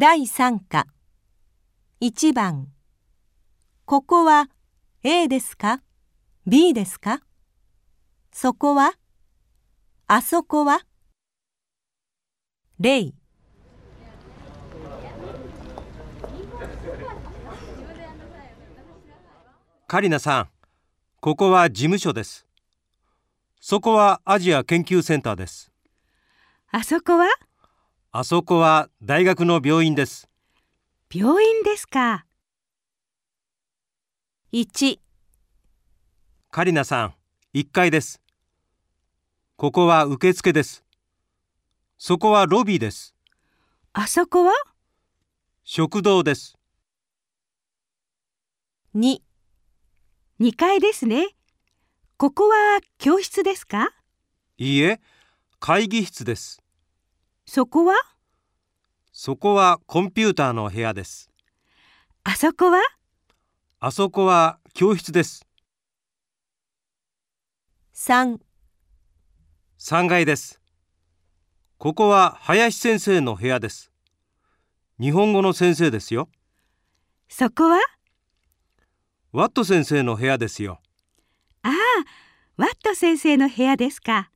第3課。1番。ここは A ですか ?B ですか？そこは？あそこは？例カリナさん、ここは事務所です。そこはアジア研究センターです。あそこは？あそこは大学の病院です。病院ですか。1カリナさん、1階です。ここは受付です。そこはロビーです。あそこは？食堂です。2 2階ですね。ここは教室ですか？いいえ、会議室です。そこは？そこはコンピューターの部屋です。あそこは？あそこは教室です。3 3階です。ここは林先生の部屋です。日本語の先生ですよ。そこは？ワット先生の部屋ですよ。ああ、ワット先生の部屋ですか。